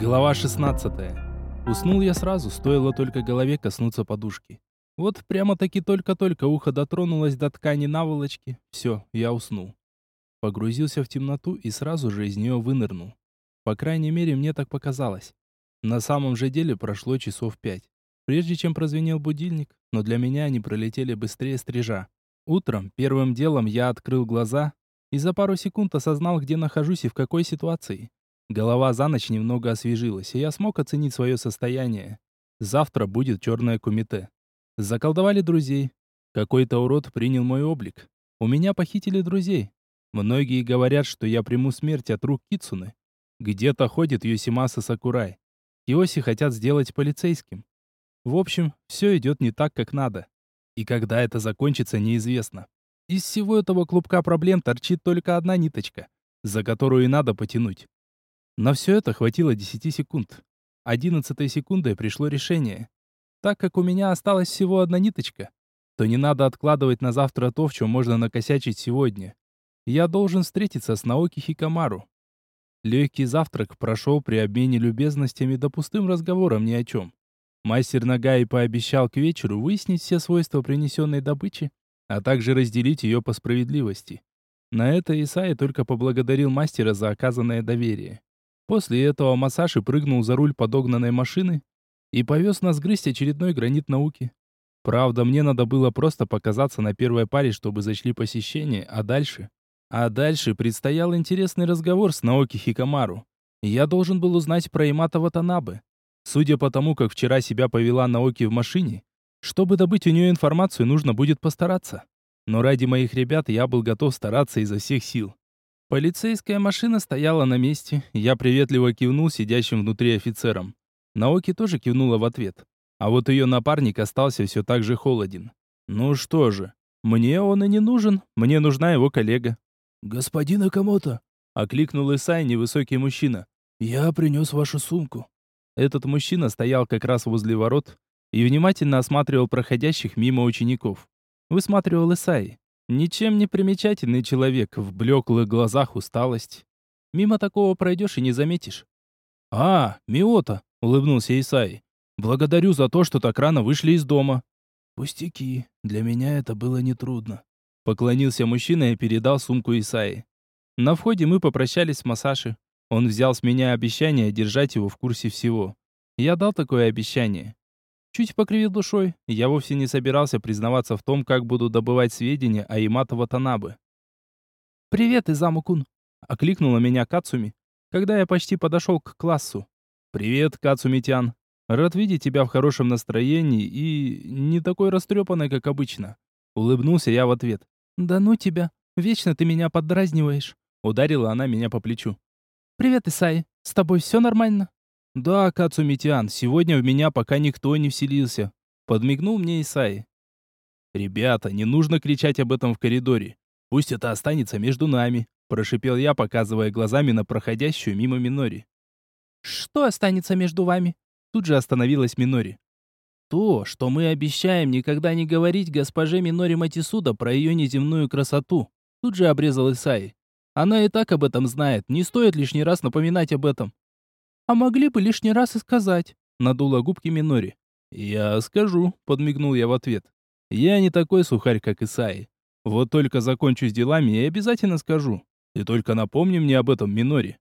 Глава 16. Уснул я сразу, стоило только голове коснуться подушки. Вот прямо-таки только-только ухо дотронулось до ткани наволочки. Все, я уснул. Погрузился в темноту и сразу же из нее вынырнул. По крайней мере, мне так показалось. На самом же деле прошло часов пять. Прежде чем прозвенел будильник, но для меня они пролетели быстрее стрижа. Утром первым делом я открыл глаза и за пару секунд осознал, где нахожусь и в какой ситуации. Голова за ночь немного освежилась, и я смог оценить свое состояние. Завтра будет черное кумите. Заколдовали друзей. Какой-то урод принял мой облик. У меня похитили друзей. Многие говорят, что я приму смерть от рук Кицуны. Где-то ходит Йосимаса Сакурай. Киоси хотят сделать полицейским. В общем, все идет не так, как надо. И когда это закончится, неизвестно. Из всего этого клубка проблем торчит только одна ниточка, за которую и надо потянуть. На все это хватило 10 секунд. Одиннадцатой секундой пришло решение. Так как у меня осталась всего одна ниточка, то не надо откладывать на завтра то, в чем можно накосячить сегодня. Я должен встретиться с Наоки Хикамару. Легкий завтрак прошел при обмене любезностями да пустым разговором ни о чем. Мастер Нагаи пообещал к вечеру выяснить все свойства принесенной добычи, а также разделить ее по справедливости. На это Исаи только поблагодарил мастера за оказанное доверие. После этого Масаши прыгнул за руль подогнанной машины и повез нас грызть очередной гранит науки. Правда, мне надо было просто показаться на первой паре, чтобы зачли посещение, а дальше... А дальше предстоял интересный разговор с Наоки Хикамару. Я должен был узнать про Имата Ватанабе. Судя по тому, как вчера себя повела Наоки в машине, чтобы добыть у нее информацию, нужно будет постараться. Но ради моих ребят я был готов стараться изо всех сил. Полицейская машина стояла на месте. Я приветливо кивнул сидящим внутри офицерам. Наоки тоже кивнула в ответ. А вот ее напарник остался все так же холоден. Ну что же, мне он и не нужен. Мне нужна его коллега. «Господин Акамото!» — окликнул Исай, невысокий мужчина. «Я принес вашу сумку». Этот мужчина стоял как раз возле ворот и внимательно осматривал проходящих мимо учеников. Высматривал Исай. Ничем не примечательный человек, в блеклых глазах усталость. Мимо такого пройдешь и не заметишь. «А, Миота!» — улыбнулся Исай. «Благодарю за то, что так рано вышли из дома». «Пустяки, для меня это было нетрудно». Поклонился мужчина и передал сумку Исаи. На входе мы попрощались с Масаши. Он взял с меня обещание держать его в курсе всего. Я дал такое обещание. Чуть покривил душой, я вовсе не собирался признаваться в том, как буду добывать сведения о Ямато Ватанабе. «Привет, Изаму-кун!» — окликнула меня Кацуми, когда я почти подошел к классу. «Привет, Кацумитян! Рад видеть тебя в хорошем настроении и не такой растрепанной, как обычно». Улыбнулся я в ответ. «Да ну тебя! Вечно ты меня поддразниваешь!» Ударила она меня по плечу. «Привет, Исай! С тобой все нормально?» «Да, Кацумитян, сегодня в меня пока никто не вселился», — подмигнул мне Исаи. «Ребята, не нужно кричать об этом в коридоре. Пусть это останется между нами», — прошипел я, показывая глазами на проходящую мимо Минори. «Что останется между вами?» Тут же остановилась Минори. «То, что мы обещаем никогда не говорить госпоже Минори Матисуда про ее неземную красоту», тут же обрезал Исаи. «Она и так об этом знает, не стоит лишний раз напоминать об этом. А могли бы лишний раз и сказать, надула губки Минори. Я скажу, подмигнул я в ответ. Я не такой сухарь, как Исаи. Вот только закончу с делами и обязательно скажу. Ты только напомни мне об этом, Минори.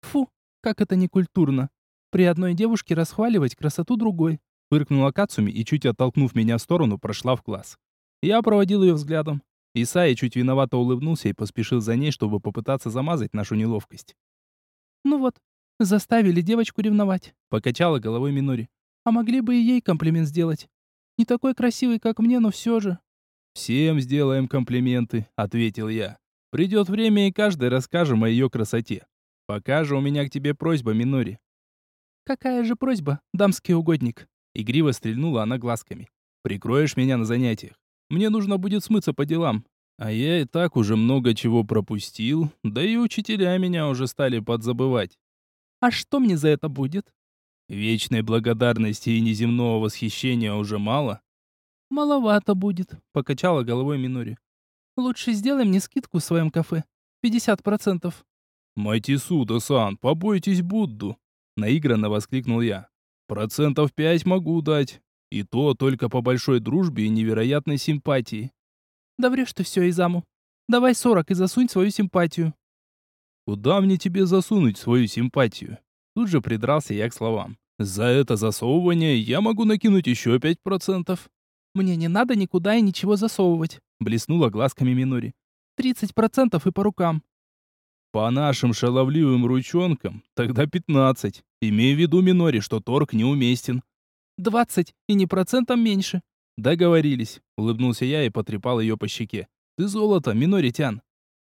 Фу, как это некультурно. При одной девушке расхваливать красоту другой. Фыркнула Кацуми и, чуть оттолкнув меня в сторону, прошла в класс. Я проводил ее взглядом. Исаи чуть виновато улыбнулся и поспешил за ней, чтобы попытаться замазать нашу неловкость. «Ну вот, Заставили девочку ревновать, покачала головой Минори. А могли бы и ей комплимент сделать. Не такой красивый, как мне, но все же. Всем сделаем комплименты, ответил я. Придет время, и каждый расскажем о ее красоте. Пока же у меня к тебе просьба, Минори. Какая же просьба, дамский угодник? Игриво стрельнула она глазками. Прикроешь меня на занятиях. Мне нужно будет смыться по делам. А я и так уже много чего пропустил, да и учителя меня уже стали подзабывать. А что мне за это будет? Вечной благодарности и неземного восхищения уже мало. Маловато будет, покачала головой Минори. Лучше сделай мне скидку в своем кафе. 50%. процентов. Майтисуда-сан, побойтесь Будду. Наигранно воскликнул я. «Процентов пять могу дать. И то только по большой дружбе и невероятной симпатии». «Да врешь ты все, Изаму. Давай сорок и засунь свою симпатию». «Куда мне тебе засунуть свою симпатию?» Тут же придрался я к словам. «За это засовывание я могу накинуть еще пять процентов». «Мне не надо никуда и ничего засовывать», — блеснула глазками Минори. «Тридцать процентов и по рукам». «По нашим шаловливым ручонкам, тогда пятнадцать. Имей в виду, Минори, что торг неуместен». «Двадцать, и не процентом меньше». «Договорились», — улыбнулся я и потрепал ее по щеке. «Ты золото, Миноритян».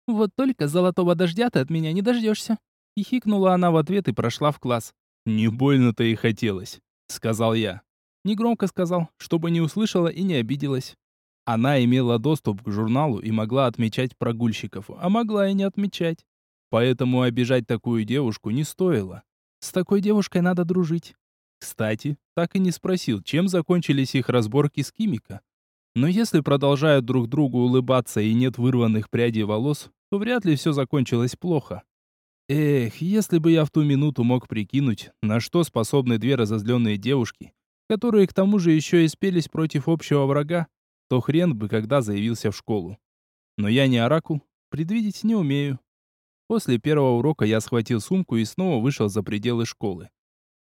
«Вот только золотого дождя ты от меня не дождешься». Хихикнула она в ответ и прошла в класс. «Не больно-то и хотелось», — сказал я. Негромко сказал, чтобы не услышала и не обиделась. Она имела доступ к журналу и могла отмечать прогульщиков, а могла и не отмечать. Поэтому обижать такую девушку не стоило. С такой девушкой надо дружить. Кстати, так и не спросил, чем закончились их разборки с Кимика. Но если продолжают друг другу улыбаться и нет вырванных прядей волос, то вряд ли все закончилось плохо. Эх, если бы я в ту минуту мог прикинуть, на что способны две разозленные девушки, которые к тому же еще и спелись против общего врага, то хрен бы когда заявился в школу. Но я не оракул, предвидеть не умею. После первого урока я схватил сумку и снова вышел за пределы школы.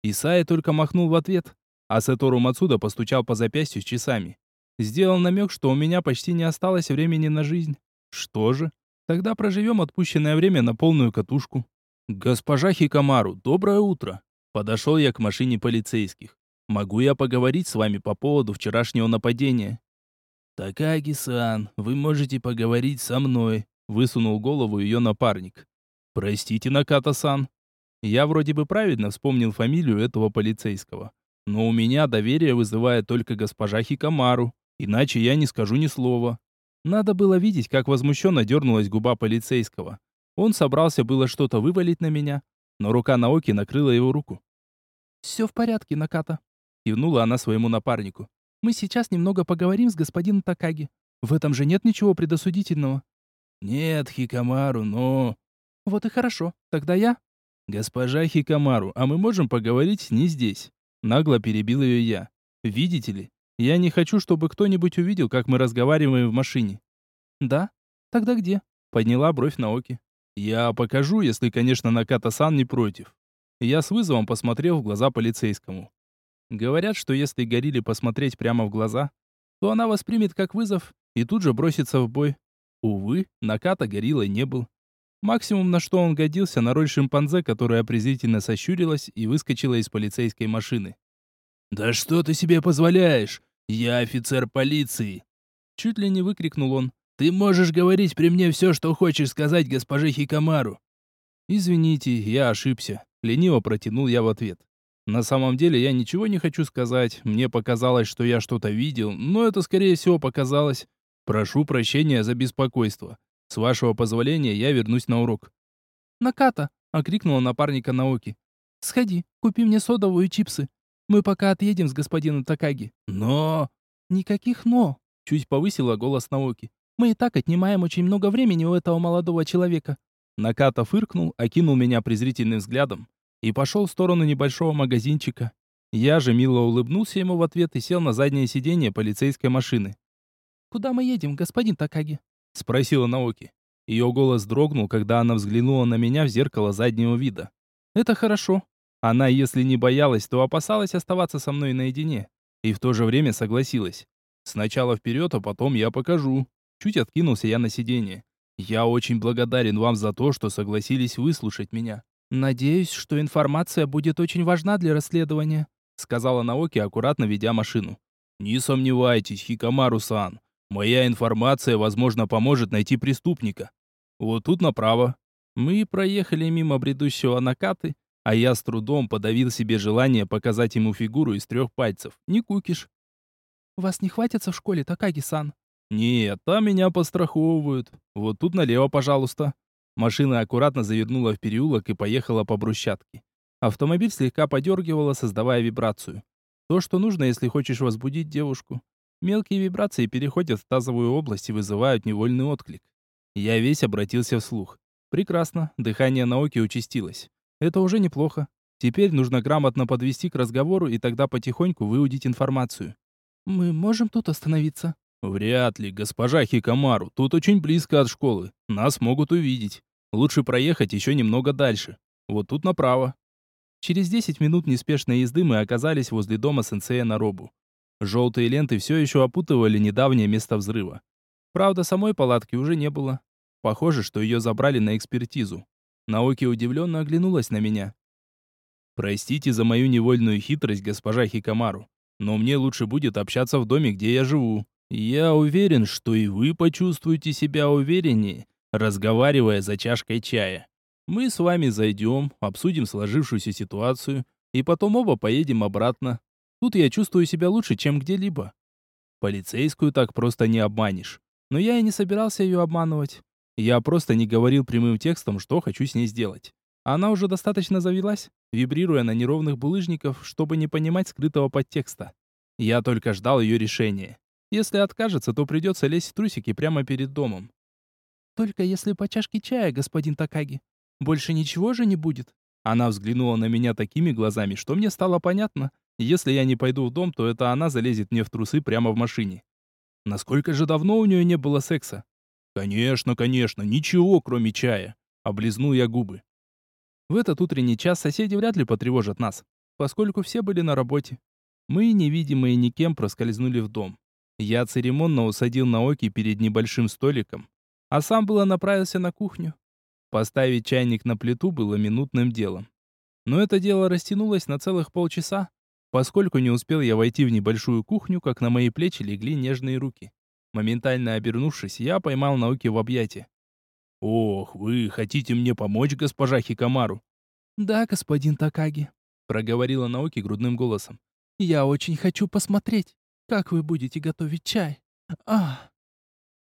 Исайя только махнул в ответ, а Сатору Мацуда постучал по запястью часами. Сделал намек, что у меня почти не осталось времени на жизнь. Что же? Тогда проживем отпущенное время на полную катушку. Госпожа Хикамару, доброе утро. Подошел я к машине полицейских. Могу я поговорить с вами по поводу вчерашнего нападения? Такаги-сан, вы можете поговорить со мной, высунул голову ее напарник. Простите, Наката-сан. Я вроде бы правильно вспомнил фамилию этого полицейского. Но у меня доверие вызывает только госпожа Хикамару, иначе я не скажу ни слова. Надо было видеть, как возмущенно дернулась губа полицейского. Он собрался было что-то вывалить на меня, но рука Наоки накрыла его руку. «Все в порядке, Наката», — кивнула она своему напарнику. «Мы сейчас немного поговорим с господином Такаги. В этом же нет ничего предосудительного». «Нет, Хикамару, но...» «Вот и хорошо. Тогда я...» «Госпожа Хикамару, а мы можем поговорить не здесь?» Нагло перебил ее я. «Видите ли, я не хочу, чтобы кто-нибудь увидел, как мы разговариваем в машине». «Да? Тогда где?» Подняла бровь Наоки. «Я покажу, если, конечно, Наката-сан не против». Я с вызовом посмотрел в глаза полицейскому. Говорят, что если Горилле посмотреть прямо в глаза, то она воспримет как вызов и тут же бросится в бой. Увы, Наката гориллой не был. Максимум, на что он годился, на роль шимпанзе, которая презрительно сощурилась и выскочила из полицейской машины. «Да что ты себе позволяешь? Я офицер полиции!» Чуть ли не выкрикнул он. «Ты можешь говорить при мне все, что хочешь сказать госпоже Хикамару!» «Извините, я ошибся», — лениво протянул я в ответ. «На самом деле я ничего не хочу сказать. Мне показалось, что я что-то видел, но это, скорее всего, показалось. Прошу прощения за беспокойство. С вашего позволения я вернусь на урок. Наката, окрикнула напарника Наоки. Сходи, купи мне содовую и чипсы. Мы пока отъедем с господином Такаги. Но никаких но, чуть повысила голос Наоки. Мы и так отнимаем очень много времени у этого молодого человека. Наката фыркнул, окинул меня презрительным взглядом и пошел в сторону небольшого магазинчика. Я же мило улыбнулся ему в ответ и сел на заднее сиденье полицейской машины. «Куда мы едем, господин Такаги?» — спросила Наоки. Ее голос дрогнул, когда она взглянула на меня в зеркало заднего вида. «Это хорошо. Она, если не боялась, то опасалась оставаться со мной наедине. И в то же время согласилась. Сначала вперед, а потом я покажу». Чуть откинулся я на сиденье. «Я очень благодарен вам за то, что согласились выслушать меня». «Надеюсь, что информация будет очень важна для расследования», сказала Наоки, аккуратно ведя машину. «Не сомневайтесь, Хикамару-сан. Моя информация, возможно, поможет найти преступника. Вот тут направо. Мы проехали мимо бредущего накаты, а я с трудом подавил себе желание показать ему фигуру из трех пальцев. Не кукиш. Вас не хватится в школе, Такаги-сан? Нет, там меня постраховывают. Вот тут налево, пожалуйста. Машина аккуратно завернула в переулок и поехала по брусчатке. Автомобиль слегка подергивало, создавая вибрацию. То, что нужно, если хочешь возбудить девушку. Мелкие вибрации переходят в тазовую область и вызывают невольный отклик. Я весь обратился вслух. Прекрасно, дыхание науки участилось. Это уже неплохо. Теперь нужно грамотно подвести к разговору и тогда потихоньку выудить информацию. «Мы можем тут остановиться?» «Вряд ли, госпожа Хикамару. Тут очень близко от школы. Нас могут увидеть. Лучше проехать еще немного дальше. Вот тут направо». Через 10 минут неспешной езды мы оказались возле дома сенсея Наробу. Желтые ленты все еще опутывали недавнее место взрыва. Правда, самой палатки уже не было. Похоже, что ее забрали на экспертизу. Наоки удивленно оглянулась на меня. «Простите за мою невольную хитрость, госпожа Хикамару, но мне лучше будет общаться в доме, где я живу. Я уверен, что и вы почувствуете себя увереннее, разговаривая за чашкой чая. Мы с вами зайдем, обсудим сложившуюся ситуацию, и потом оба поедем обратно. Тут я чувствую себя лучше, чем где-либо. Полицейскую так просто не обманешь. Но я и не собирался ее обманывать. Я просто не говорил прямым текстом, что хочу с ней сделать. Она уже достаточно завелась, вибрируя на неровных булыжников, чтобы не понимать скрытого подтекста. Я только ждал ее решения. Если откажется, то придется лезть в трусики прямо перед домом. «Только если по чашке чая, господин Такаги. Больше ничего же не будет?» Она взглянула на меня такими глазами, что мне стало понятно. Если я не пойду в дом, то это она залезет мне в трусы прямо в машине. Насколько же давно у нее не было секса? Конечно, конечно, ничего, кроме чая. Облизнул я губы. В этот утренний час соседи вряд ли потревожат нас, поскольку все были на работе. Мы, невидимые никем, проскользнули в дом. Я церемонно усадил Наоки перед небольшим столиком, а сам было направился на кухню. Поставить чайник на плиту было минутным делом. Но это дело растянулось на целых полчаса, поскольку не успел я войти в небольшую кухню, как на мои плечи легли нежные руки. Моментально обернувшись, я поймал Наоки в объятия. «Ох, вы хотите мне помочь, госпожа Хикамару?» «Да, господин Такаги», — проговорила Наоки грудным голосом. «Я очень хочу посмотреть, как вы будете готовить чай. Ах!»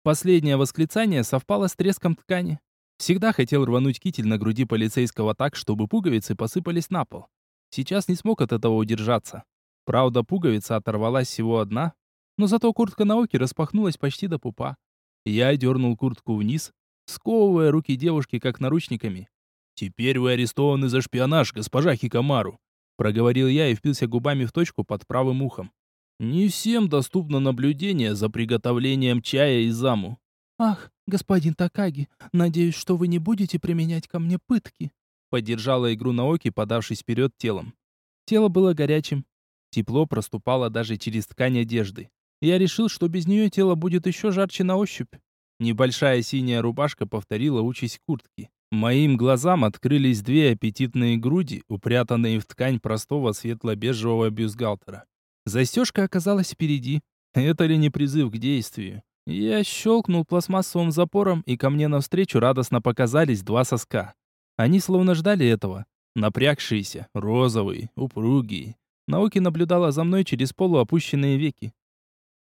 Последнее восклицание совпало с треском ткани. Всегда хотел рвануть китель на груди полицейского так, чтобы пуговицы посыпались на пол. Сейчас не смог от этого удержаться. Правда, пуговица оторвалась всего одна, но зато куртка Наоки распахнулась почти до пупа. Я дернул куртку вниз, сковывая руки девушки как наручниками. «Теперь вы арестованы за шпионаж, госпожа Хикамару», проговорил я и впился губами в точку под правым ухом. «Не всем доступно наблюдение за приготовлением чая и заму». «Ах, господин Такаги, надеюсь, что вы не будете применять ко мне пытки», поддержала игру Наоки, подавшись вперед телом. Тело было горячим. Тепло проступало даже через ткань одежды. Я решил, что без нее тело будет еще жарче на ощупь. Небольшая синяя рубашка повторила участь куртки. Моим глазам открылись две аппетитные груди, упрятанные в ткань простого светло-бежевого бюстгальтера. Застежка оказалась впереди. Это ли не призыв к действию? Я щелкнул пластмассовым запором, и ко мне навстречу радостно показались два соска. Они словно ждали этого. Напрягшиеся, розовые, упругие. Науки наблюдала за мной через полуопущенные веки.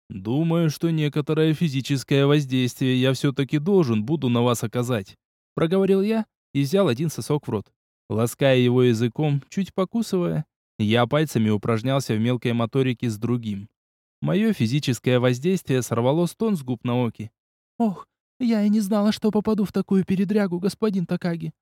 «Думаю, что некоторое физическое воздействие я все-таки должен буду на вас оказать», проговорил я и взял один сосок в рот. Лаская его языком, чуть покусывая, я пальцами упражнялся в мелкой моторике с другим. Мое физическое воздействие сорвало стон с губ Наоки. «Ох, я и не знала, что попаду в такую передрягу, господин Такаги».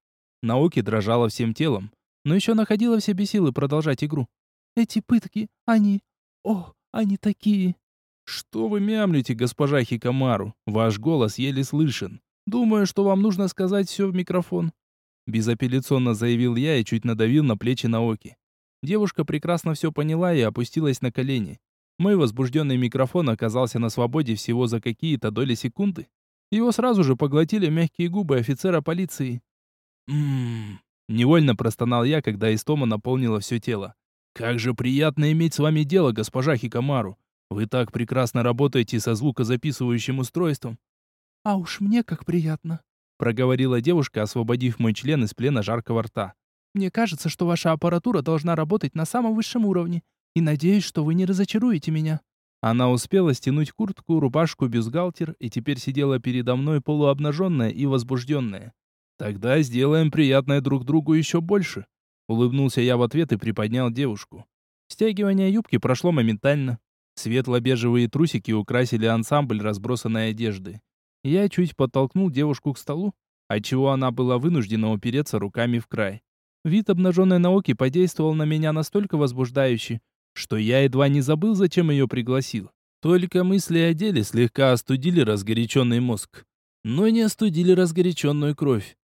Наоки дрожала всем телом, но еще находила в себе силы продолжать игру. «Эти пытки, они... Ох, они такие...» «Что вы мямлите, госпожа Хикамару? Ваш голос еле слышен. Думаю, что вам нужно сказать все в микрофон». Безапелляционно заявил я и чуть надавил на плечи Наоки. Девушка прекрасно все поняла и опустилась на колени. Мой возбужденный микрофон оказался на свободе всего за какие-то доли секунды. Его сразу же поглотили мягкие губы офицера полиции. «Ммм...» Невольно простонал я, когда истома наполнила все тело. «Как же приятно иметь с вами дело, госпожа Хикамару. Вы так прекрасно работаете со звукозаписывающим устройством. А уж мне как приятно, проговорила девушка, освободив мой член из плена жаркого рта. Мне кажется, что ваша аппаратура должна работать на самом высшем уровне, и надеюсь, что вы не разочаруете меня. Она успела стянуть куртку, рубашку, бюстгальтер и теперь сидела передо мной полуобнаженная и возбужденная. Тогда сделаем приятное друг другу еще больше. Улыбнулся я в ответ и приподнял девушку. Стягивание юбки прошло моментально. Светло-бежевые трусики украсили ансамбль разбросанной одежды. Я чуть подтолкнул девушку к столу, отчего она была вынуждена упереться руками в край. Вид обнаженной Наоки подействовал на меня настолько возбуждающе, что я едва не забыл, зачем ее пригласил. Только мысли о деле слегка остудили разгоряченный мозг, но не остудили разгоряченную кровь.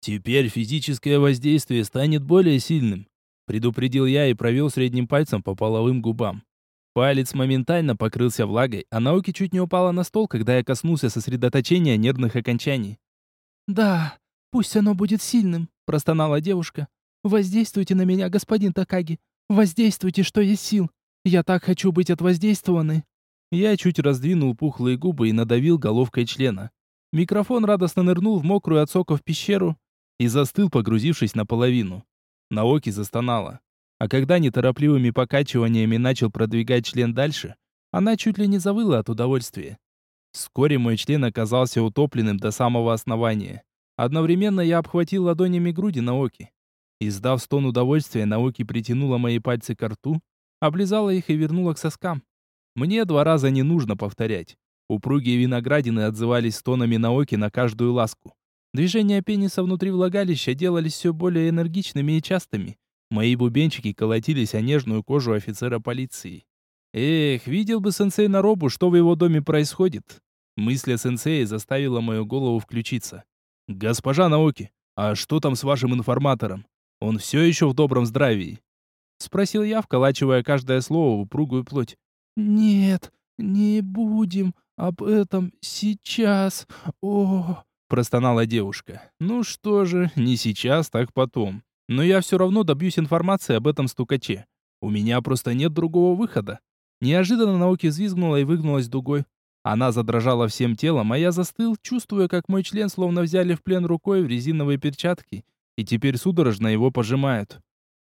Теперь физическое воздействие станет более сильным, предупредил я и провел средним пальцем по половым губам. Палец моментально покрылся влагой, а Наоки чуть не упала на стол, когда я коснулся сосредоточения нервных окончаний. «Да, пусть оно будет сильным», — простонала девушка. «Воздействуйте на меня, господин Такаги. Воздействуйте, что есть сил. Я так хочу быть отвоздействованной». Я чуть раздвинул пухлые губы и надавил головкой члена. Микрофон радостно нырнул в мокрую от соков пещеру и застыл, погрузившись наполовину. Наоки застонала. А когда неторопливыми покачиваниями начал продвигать член дальше, она чуть ли не завыла от удовольствия. Вскоре мой член оказался утопленным до самого основания. Одновременно я обхватил ладонями груди Наоки. Издав стон удовольствия, Наоки притянула мои пальцы к рту, облизала их и вернула к соскам. Мне два раза не нужно повторять. Упругие виноградины отзывались стонами Наоки на каждую ласку. Движения пениса внутри влагалища делались все более энергичными и частыми. Мои бубенчики колотились о нежную кожу офицера полиции. Эх, видел бы сенсей на робу, что в его доме происходит. Мысль о сенсее заставила мою голову включиться. «Госпожа Наоки, а что там с вашим информатором? Он все еще в добром здравии?» Спросил я, вколачивая каждое слово в упругую плоть. «Нет, не будем об этом сейчас. О!» простонала девушка. «Ну что же, не сейчас, так потом. Но я все равно добьюсь информации об этом стукаче. У меня просто нет другого выхода». Неожиданно Науки взвизгнула и выгнулась дугой. Она задрожала всем телом, а я застыл, чувствуя, как мой член словно взяли в плен рукой в резиновые перчатки, и теперь судорожно его пожимают.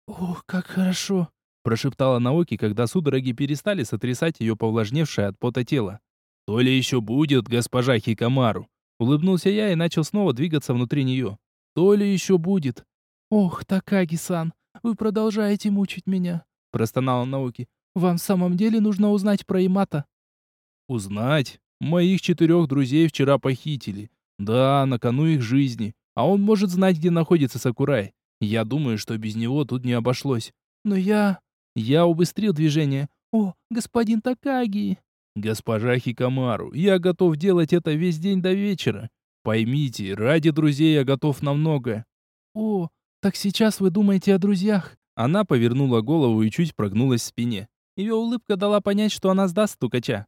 «Ох, как хорошо!» прошептала Наоки, когда судороги перестали сотрясать ее повлажневшее от пота тело. «То ли еще будет, госпожа Хикамару!» Улыбнулся я и начал снова двигаться внутри нее. «То ли еще будет!» «Ох, Такаги-сан, вы продолжаете мучить меня!» простонала Наоки. «Вам в самом деле нужно узнать про Имата?» «Узнать? Моих четырех друзей вчера похитили. Да, на кону их жизни. А он может знать, где находится Сакурай. Я думаю, что без него тут не обошлось. Но я...» Я убыстрил движение. «О, господин Такаги!» «Госпожа Хикамару, я готов делать это весь день до вечера. Поймите, ради друзей я готов на многое». «О, так сейчас вы думаете о друзьях?» Она повернула голову и чуть прогнулась в спине. Ее улыбка дала понять, что она сдаст стукача.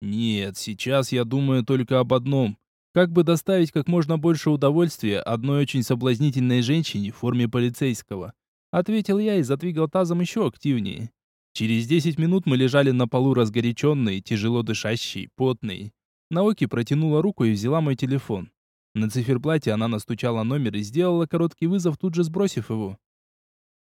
«Нет, сейчас я думаю только об одном. Как бы доставить как можно больше удовольствия одной очень соблазнительной женщине в форме полицейского. Ответил я и задвигал тазом еще активнее. Через 10 минут мы лежали на полу разгоряченные, тяжело дышащие, потные. Наоки протянула руку и взяла мой телефон. На циферблате она настучала номер и сделала короткий вызов, тут же сбросив его.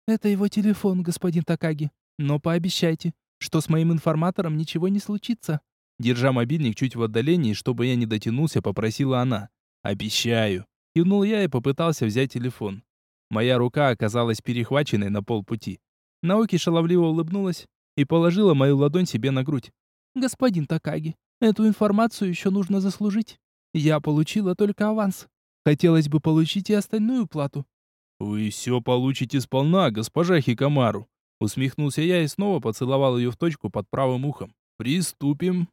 «Это его телефон, господин Такаги. Но пообещайте, что с моим информатором ничего не случится». Держа мобильник чуть в отдалении, чтобы я не дотянулся, попросила она. «Обещаю». Кивнул я и попытался взять телефон. Моя рука оказалась перехваченной на полпути. Наоки шаловливо улыбнулась и положила мою ладонь себе на грудь. «Господин Такаги, эту информацию еще нужно заслужить. Я получила только аванс. Хотелось бы получить и остальную плату». «Вы все получите сполна, госпожа Хикамару», усмехнулся я и снова поцеловал ее в точку под правым ухом. «Приступим».